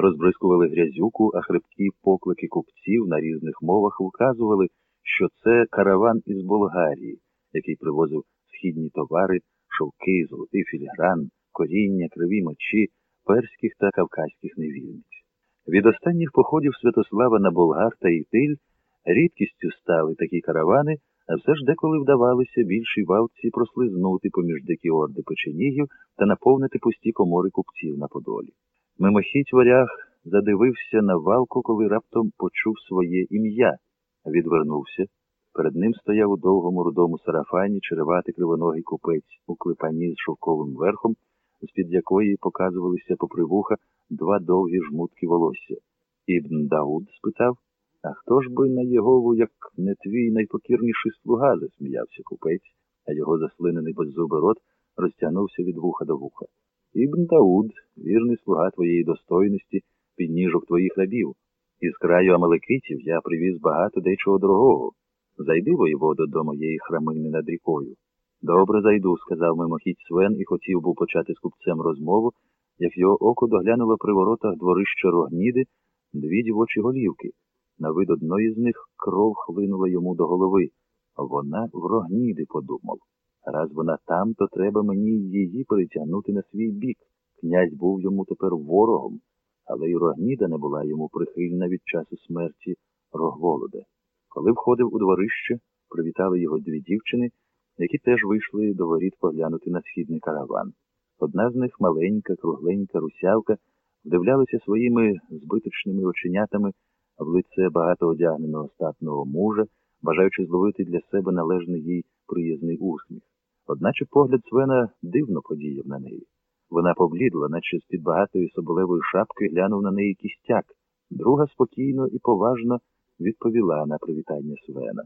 розбризкували грязюку, а хребті поклики купців на різних мовах вказували, що це караван із Болгарії, який привозив східні товари, шовки, золотий філігран, коріння, криві мочі, перських та кавказьких невільниць. Від останніх походів Святослава на Болгар та Ітиль рідкістю стали такі каравани, а все ж деколи вдавалося більшій валці прослизнути поміж дикі орди печенігів та наповнити пусті комори купців на Подолі. Мимохідь варяг задивився на валку, коли раптом почув своє ім'я, відвернувся. Перед ним стояв у довгому рудому сарафані череватий кривоногий купець у клепані з шовковим верхом, з-під якої показувалися попри вуха два довгі жмутки волосся. Ібн Дауд спитав, а хто ж би на Єгову, як не твій найпокірніший слуга, засміявся купець, а його заслинений беззубий рот розтягнувся від вуха до вуха. Ібн Дауд, вірний слуга твоєї достойності, підніжок твоїх рабів. Із краю Амалекитів я привіз багато дечого дорогого. Зайди, воєводо, до моєї храмини над рікою. Добре зайду, сказав мимохідь Свен і хотів був почати з купцем розмову, як його око доглянуло при воротах дворища рогніди дві дівочі голівки. На вид одної з них кров хлинула йому до голови. Вона в рогніди подумав. Раз вона там, то треба мені її перетягнути на свій бік. Князь був йому тепер ворогом, але й рогніда не була йому прихильна від часу смерті Рогволода. Коли входив у дворище, привітали його дві дівчини, які теж вийшли до воріт поглянути на східний караван. Одна з них, маленька, кругленька русявка, вдивлялася своїми збиточними оченятами в лице багато одягненого статного мужа, бажаючи зловити для себе належний їй приязний усміх. Одначе погляд Свена дивно подіяв на неї. Вона поблідла, наче з-під багатої соболевої шапки глянув на неї кістяк. Друга спокійно і поважно відповіла на привітання Свена.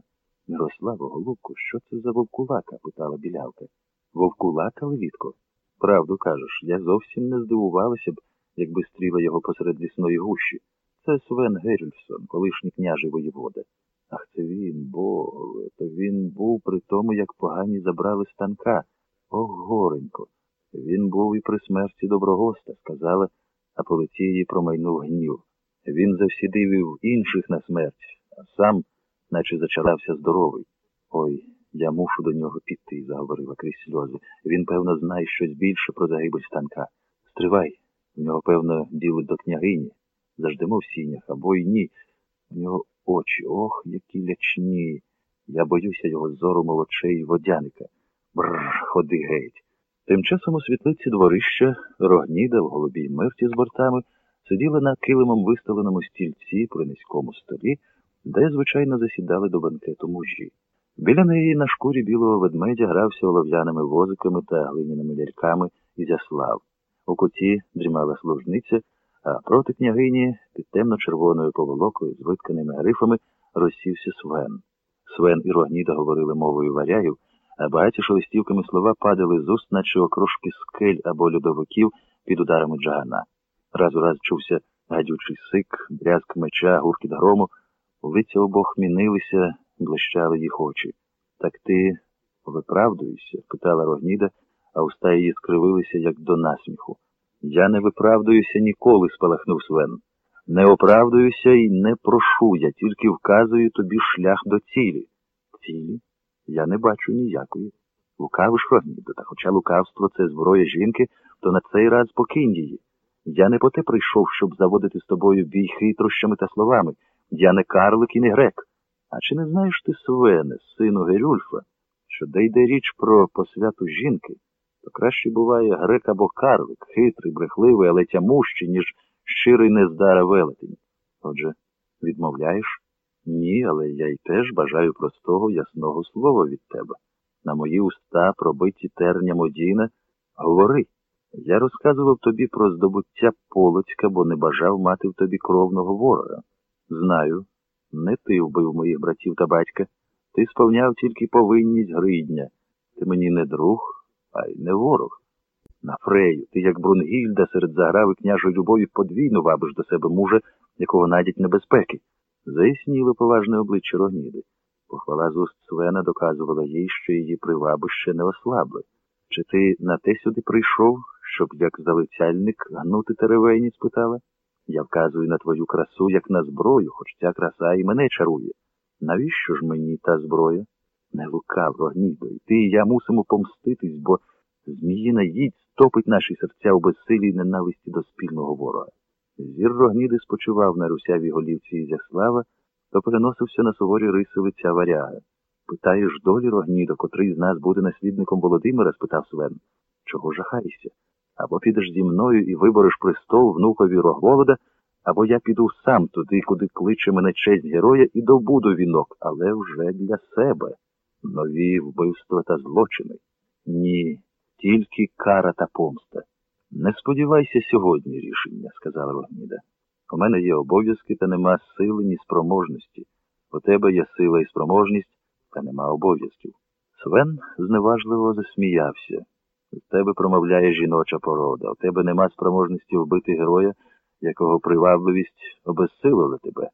Мирославо, голубку, що це за вовкулака? питала білявка. Вовкулака, Левітко? Правду кажеш, я зовсім не здивувалася б, якби стріла його посеред лісної гущі. Це Свен Герільсон, колишній княжий воєвода. Ах, це він, бо то він був при тому, як погані забрали станка. Ох, горенько. Він був і при смерті доброгоста, сказала, а по лиці її промайнув гнів. Він завсідивів інших на смерть, а сам, наче зачарався здоровий. Ой, я мушу до нього піти, заговорила крізь сльози. Він, певно, знає щось більше про загибель станка. Стривай, в нього, певно, діло до княгині. Заждемо в сінях або й ні. У нього очі, ох, які лячні. Я боюся його зору молодшей водяника. Бррр, ходи геть. Тим часом у світлиці дворища рогніда в голубій мирті з бортами сиділа на килимом виставленому стільці при низькому столі, де, звичайно, засідали до банкету мужі. Біля неї на шкурі білого ведмедя грався олов'яними возиками та глиняними ляльками Ізяслав. У куті дрімала служниця, а проти княгині під темно-червоною поволокою з витканими грифами розсівся Свен. Свен і Рогніда говорили мовою варягів, а багаті шелестівками слова падали з уст, наче окрошки скель або льодовиків під ударами джагана. Раз у раз чувся гадючий сик, брязк меча, гуркіт грому, лиця обох мінилися, блищали їх очі. Так ти виправдуєшся? питала Рогніда, а уста її скривилися, як до насміху. Я не виправдуюся ніколи, спалахнув Свен. Не оправдуюся і не прошу, я тільки вказую тобі шлях до цілі. Цілі? Я не бачу ніякої. Лукавиш, Рогніда, та хоча лукавство це зброя жінки, то на цей раз покинь її. Я не по те прийшов, щоб заводити з тобою бій хитрощами та словами. Я не карлик і не грек. А чи не знаєш ти, Свене, сину Герюльфа, що де йде річ про посвяту жінки, то краще буває грек або карлик, хитрий, брехливий, але тямущий, ніж щирий нездара велетень. Отже, відмовляєш? Ні, але я й теж бажаю простого ясного слова від тебе. На мої уста, пробиті терням одіна, говори. Я розказував тобі про здобуття Полоцька, бо не бажав мати в тобі кровного ворога. Знаю, не ти вбив моїх братів та батька. Ти сповняв тільки повинність гридня. Ти мені не друг, а й не ворог. На Фрею, ти, як Брунгільда, серед заграви княжої любові подвійно вабиш до себе мужа, якого надять небезпеки. Заясніло поважне обличчя Рогніди. Похвала з уст Свена доказувала їй, що її приваби ще не ослабли. Чи ти на те сюди прийшов, щоб як залицяльник гнути теревені? спитала. Я вказую на твою красу, як на зброю, хоч ця краса і мене чарує. Навіщо ж мені та зброя? Не лукав, Рогнідо, і ти і я мусимо помститись, бо зміїна їдь стопить наші серця у безсилій ненависті до спільного ворога. Зір Рогніди спочивав на русявій голівці Ізяслава, то переносився на суворі риси лиця варяга. Питаєш долі Рогнідо, котрий з нас буде наслідником Володимира? спитав Свен. Чого жахаєшся? Або підеш зі мною і вибореш престол внукові Рогволода, або я піду сам туди, куди кличе мене честь героя, і добуду вінок, але вже для себе. Нові вбивства та злочини. Ні, тільки кара та помста. Не сподівайся сьогодні рішення, сказала Рогніда. У мене є обов'язки, та нема сили, ні спроможності. У тебе є сила і спроможність, та нема обов'язків. Свен зневажливо засміявся. З тебе промовляє жіноча порода, у тебе нема спроможності вбити героя, якого привабливість обезсилила тебе.